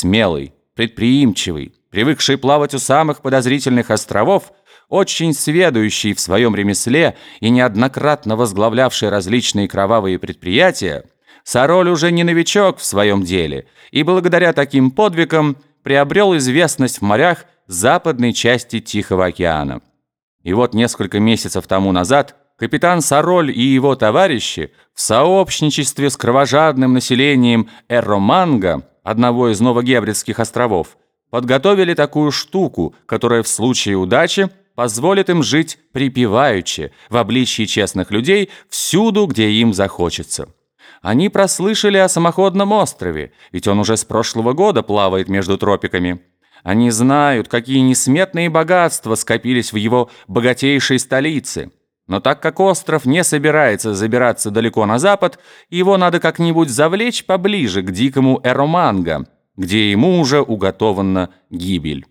смелый, предприимчивый, привыкший плавать у самых подозрительных островов, очень сведущий в своем ремесле и неоднократно возглавлявший различные кровавые предприятия, Сароль уже не новичок в своем деле и благодаря таким подвигам приобрел известность в морях западной части Тихого океана. И вот несколько месяцев тому назад капитан Сароль и его товарищи в сообщничестве с кровожадным населением Эроманга, одного из Новогебридских островов, подготовили такую штуку, которая в случае удачи позволит им жить припеваючи, в обличии честных людей, всюду, где им захочется. Они прослышали о самоходном острове, ведь он уже с прошлого года плавает между тропиками. Они знают, какие несметные богатства скопились в его богатейшей столице. Но так как остров не собирается забираться далеко на запад, его надо как-нибудь завлечь поближе к дикому Эроманго, где ему уже уготована гибель.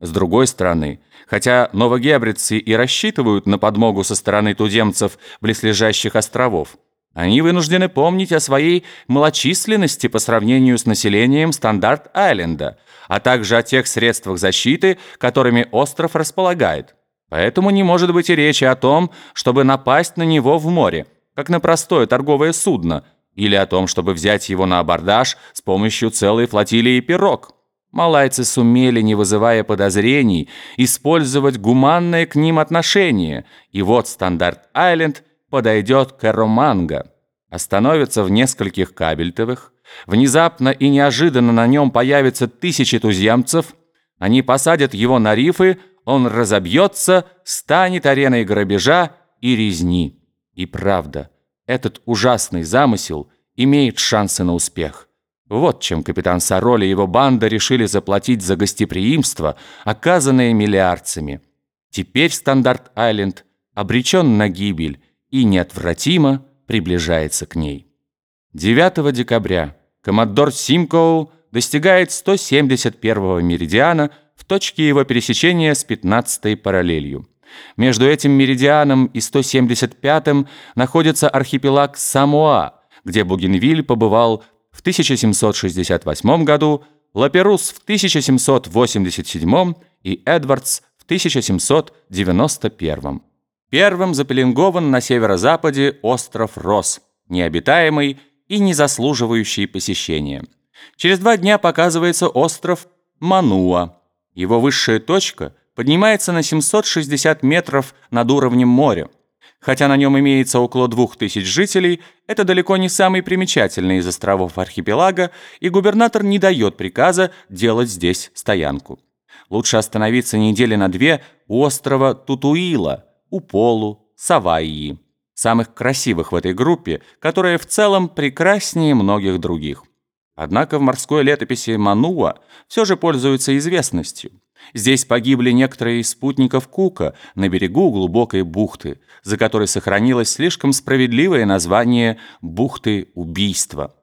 С другой стороны, хотя новогебрицы и рассчитывают на подмогу со стороны туземцев близлежащих островов, они вынуждены помнить о своей малочисленности по сравнению с населением Стандарт-Айленда, а также о тех средствах защиты, которыми остров располагает. Поэтому не может быть и речи о том, чтобы напасть на него в море, как на простое торговое судно, или о том, чтобы взять его на абордаж с помощью целой флотилии пирог. Малайцы сумели, не вызывая подозрений, использовать гуманное к ним отношение, и вот Стандарт-Айленд подойдет к Эроманго, остановится в нескольких кабельтовых, внезапно и неожиданно на нем появятся тысячи туземцев, они посадят его на рифы, он разобьется, станет ареной грабежа и резни. И правда, этот ужасный замысел имеет шансы на успех. Вот чем капитан Сароли и его банда решили заплатить за гостеприимство, оказанное миллиардцами. Теперь Стандарт-Айленд обречен на гибель, и неотвратимо приближается к ней. 9 декабря коммодор Симкоу достигает 171-го меридиана точке его пересечения с 15-й параллелью. Между этим меридианом и 175-м находится архипелаг Самоа, где Бугенвиль побывал в 1768 году, Лаперус в 1787 и Эдвардс в 1791. Первым запеленгован на северо-западе остров Рос, необитаемый и не заслуживающий посещения. Через два дня показывается остров Мануа. Его высшая точка поднимается на 760 метров над уровнем моря. Хотя на нем имеется около двух тысяч жителей, это далеко не самый примечательный из островов архипелага, и губернатор не дает приказа делать здесь стоянку. Лучше остановиться недели на две у острова Тутуила – Уполу, Савайи. Самых красивых в этой группе, которая в целом прекраснее многих других. Однако в морской летописи Мануа все же пользуется известностью. Здесь погибли некоторые из спутников Кука на берегу глубокой бухты, за которой сохранилось слишком справедливое название «бухты убийства».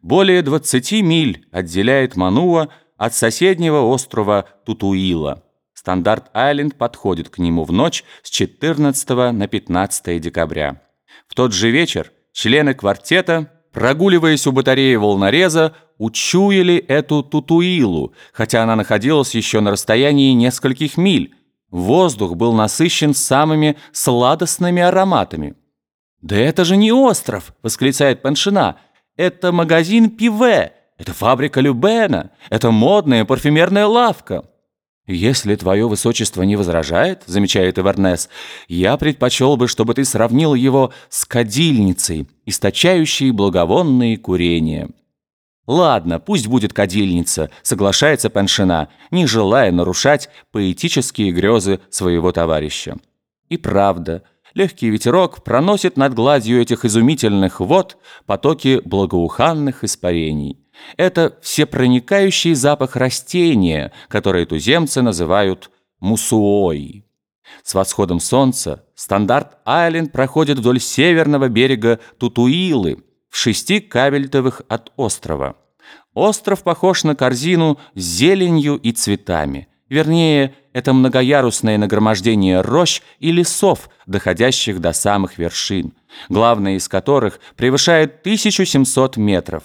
Более 20 миль отделяет Мануа от соседнего острова Тутуила. Стандарт-Айленд подходит к нему в ночь с 14 на 15 декабря. В тот же вечер члены квартета, прогуливаясь у батареи волнореза, учуяли эту тутуилу, хотя она находилась еще на расстоянии нескольких миль. Воздух был насыщен самыми сладостными ароматами. «Да это же не остров!» — восклицает Паншина. «Это магазин Пиве! Это фабрика Любена! Это модная парфюмерная лавка!» «Если твое высочество не возражает, — замечает Эвернес, — я предпочел бы, чтобы ты сравнил его с кадильницей, источающей благовонные курения». «Ладно, пусть будет кадильница», — соглашается Паншина, не желая нарушать поэтические грезы своего товарища. И правда, легкий ветерок проносит над гладью этих изумительных вод потоки благоуханных испарений. Это всепроникающий запах растения, которое туземцы называют мусуой. С восходом солнца Стандарт-Айленд проходит вдоль северного берега Тутуилы, в шести кабельтовых от острова. Остров похож на корзину с зеленью и цветами. Вернее, это многоярусное нагромождение рощ и лесов, доходящих до самых вершин, главная из которых превышает 1700 метров.